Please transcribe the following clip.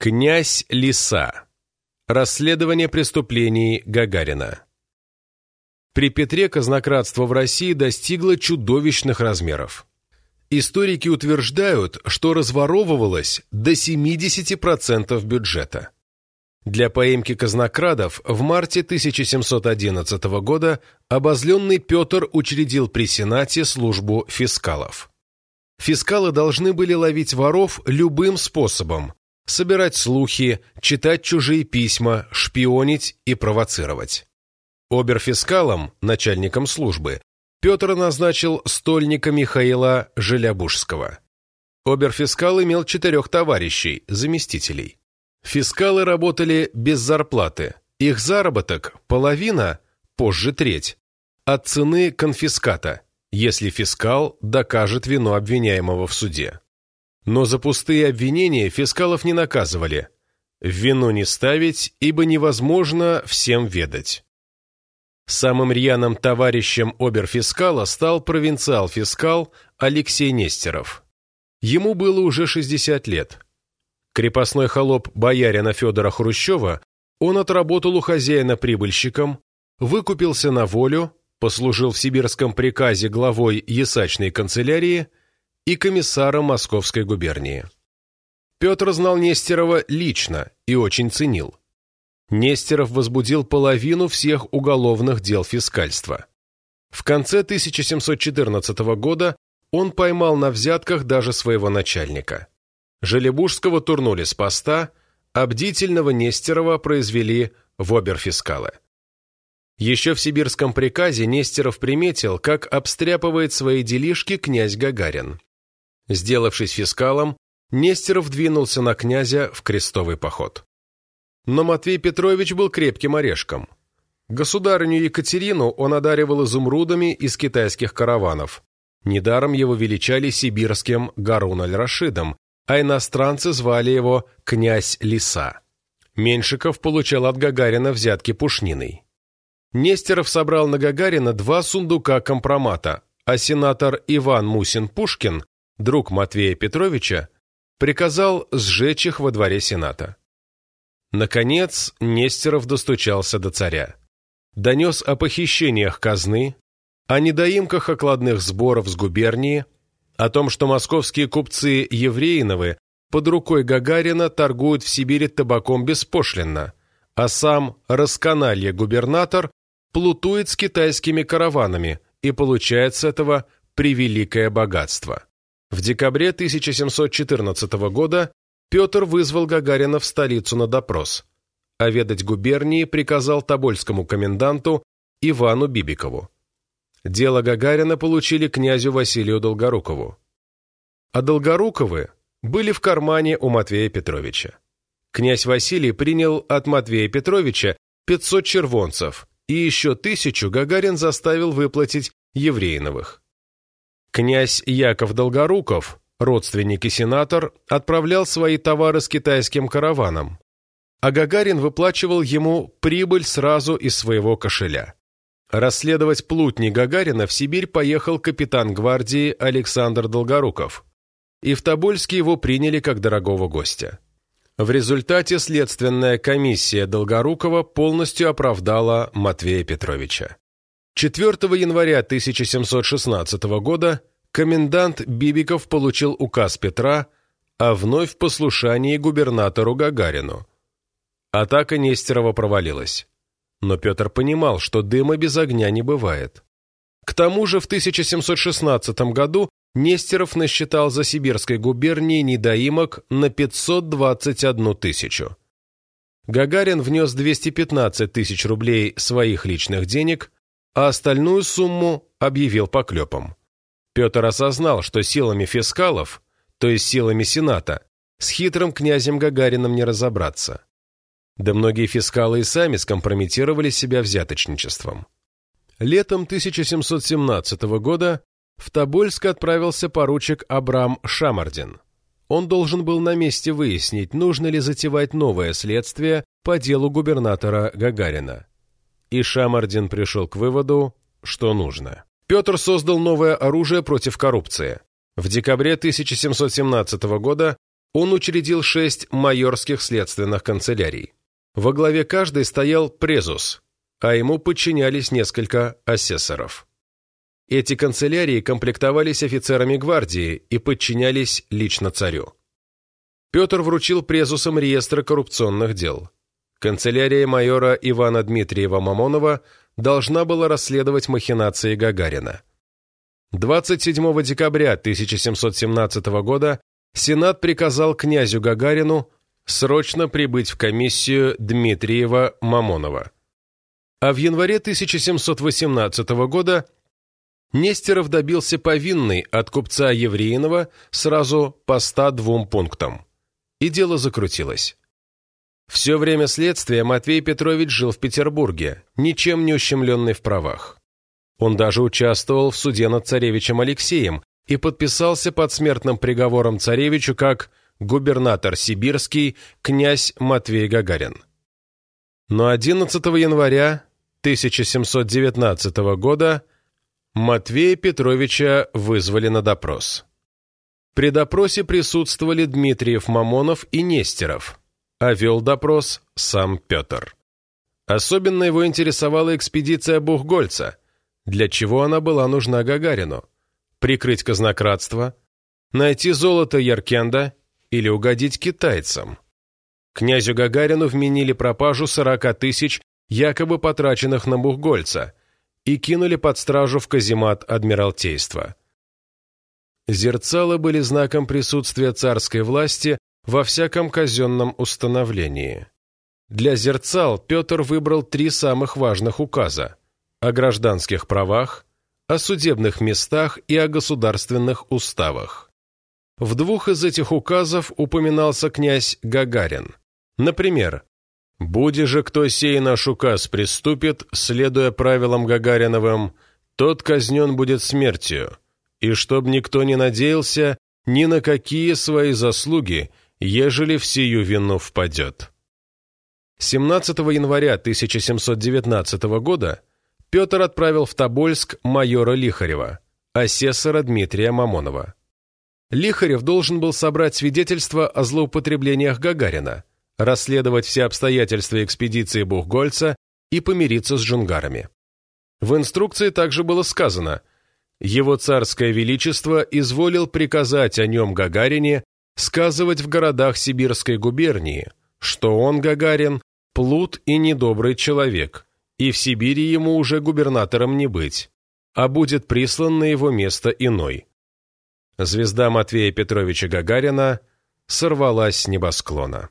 Князь Лиса. Расследование преступлений Гагарина. При Петре казнократство в России достигло чудовищных размеров. Историки утверждают, что разворовывалось до 70% бюджета. Для поимки казнокрадов в марте 1711 года обозленный Петр учредил при Сенате службу фискалов. Фискалы должны были ловить воров любым способом, собирать слухи, читать чужие письма, шпионить и провоцировать. Оберфискалом, начальником службы, Петр назначил стольника Михаила Желябужского. Оберфискал имел четырех товарищей, заместителей. Фискалы работали без зарплаты. Их заработок – половина, позже треть, от цены конфиската, если фискал докажет вину обвиняемого в суде. Но за пустые обвинения фискалов не наказывали. Вину не ставить, ибо невозможно всем ведать. Самым рьяным товарищем оберфискала стал провинциал-фискал Алексей Нестеров. Ему было уже 60 лет. Крепостной холоп боярина Федора Хрущева он отработал у хозяина прибыльщиком, выкупился на волю, послужил в сибирском приказе главой ясачной канцелярии и комиссаром Московской губернии. Петр знал Нестерова лично и очень ценил. Нестеров возбудил половину всех уголовных дел фискальства. В конце 1714 года он поймал на взятках даже своего начальника. Желебужского турнули с поста, а бдительного Нестерова произвели в оберфискалы. Еще в сибирском приказе Нестеров приметил, как обстряпывает свои делишки князь Гагарин. Сделавшись фискалом, Нестеров двинулся на князя в крестовый поход. Но Матвей Петрович был крепким орешком. Государыню Екатерину он одаривал изумрудами из китайских караванов. Недаром его величали сибирским Гарун-аль-Рашидом, а иностранцы звали его «князь Лиса». Меньшиков получал от Гагарина взятки пушниной. Нестеров собрал на Гагарина два сундука компромата, а сенатор Иван Мусин-Пушкин друг Матвея Петровича, приказал сжечь их во дворе Сената. Наконец, Нестеров достучался до царя. Донес о похищениях казны, о недоимках окладных сборов с губернии, о том, что московские купцы Евреиновы под рукой Гагарина торгуют в Сибири табаком беспошлинно, а сам расканалье губернатор плутует с китайскими караванами и получает с этого превеликое богатство. В декабре 1714 года Петр вызвал Гагарина в столицу на допрос, а ведать губернии приказал тобольскому коменданту Ивану Бибикову. Дело Гагарина получили князю Василию Долгорукову. А Долгоруковы были в кармане у Матвея Петровича. Князь Василий принял от Матвея Петровича 500 червонцев, и еще тысячу Гагарин заставил выплатить еврейновых. Князь Яков Долгоруков, родственник и сенатор, отправлял свои товары с китайским караваном, а Гагарин выплачивал ему прибыль сразу из своего кошеля. Расследовать плутни Гагарина в Сибирь поехал капитан гвардии Александр Долгоруков, и в Тобольске его приняли как дорогого гостя. В результате следственная комиссия Долгорукова полностью оправдала Матвея Петровича. 4 января 1716 года комендант Бибиков получил указ Петра о вновь послушании губернатору Гагарину. Атака Нестерова провалилась. Но Петр понимал, что дыма без огня не бывает. К тому же в 1716 году Нестеров насчитал за Сибирской губернией недоимок на 521 тысячу. Гагарин внес 215 тысяч рублей своих личных денег – а остальную сумму объявил поклепом. Петр осознал, что силами фискалов, то есть силами Сената, с хитрым князем Гагарином не разобраться. Да многие фискалы и сами скомпрометировали себя взяточничеством. Летом 1717 года в Тобольск отправился поручик Абрам Шамардин. Он должен был на месте выяснить, нужно ли затевать новое следствие по делу губернатора Гагарина и Шамардин пришел к выводу, что нужно. Петр создал новое оружие против коррупции. В декабре 1717 года он учредил шесть майорских следственных канцелярий. Во главе каждой стоял презус, а ему подчинялись несколько асессоров. Эти канцелярии комплектовались офицерами гвардии и подчинялись лично царю. Петр вручил презусам реестр коррупционных дел. Канцелярия майора Ивана Дмитриева Мамонова должна была расследовать махинации Гагарина. 27 декабря 1717 года Сенат приказал князю Гагарину срочно прибыть в комиссию Дмитриева-Мамонова. А в январе 1718 года Нестеров добился повинной от купца Евреинова сразу по 102 пунктам. И дело закрутилось. Все время следствия Матвей Петрович жил в Петербурге, ничем не ущемленный в правах. Он даже участвовал в суде над царевичем Алексеем и подписался под смертным приговором царевичу как губернатор сибирский князь Матвей Гагарин. Но 11 января 1719 года Матвея Петровича вызвали на допрос. При допросе присутствовали Дмитриев Мамонов и Нестеров, а вел допрос сам Петр. Особенно его интересовала экспедиция Бухгольца – для чего она была нужна Гагарину? Прикрыть казнократство? Найти золото Яркенда? Или угодить китайцам? Князю Гагарину вменили пропажу 40 тысяч, якобы потраченных на Бухгольца, и кинули под стражу в каземат Адмиралтейства. Зерцалы были знаком присутствия царской власти во всяком казенном установлении. Для зерцал Петр выбрал три самых важных указа о гражданских правах, о судебных местах и о государственных уставах. В двух из этих указов упоминался князь Гагарин. Например, «Буди же кто сей наш указ приступит, следуя правилам Гагариновым, тот казнен будет смертью, и чтоб никто не надеялся ни на какие свои заслуги, ежели в сию вину впадет». 17 января 1719 года Петр отправил в Тобольск майора Лихарева, асессора Дмитрия Мамонова. Лихарев должен был собрать свидетельства о злоупотреблениях Гагарина, расследовать все обстоятельства экспедиции Бухгольца и помириться с джунгарами. В инструкции также было сказано «Его царское величество изволил приказать о нем Гагарине сказывать в городах Сибирской губернии, что он, Гагарин, плут и недобрый человек, и в Сибири ему уже губернатором не быть, а будет прислан на его место иной. Звезда Матвея Петровича Гагарина сорвалась с небосклона.